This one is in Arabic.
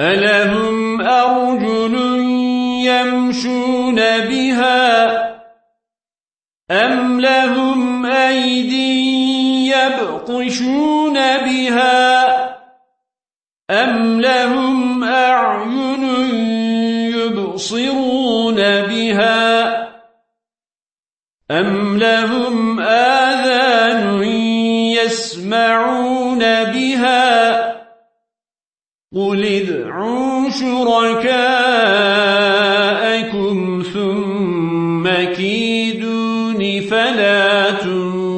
ألهم أرجل يمشون بها أم لهم أيدي يبطشون بها أم لهم أعين يبصرون بها أم لهم آذان يسمعون بها قل ادعوا شركاءكم ثم كيدون فلا تنظرون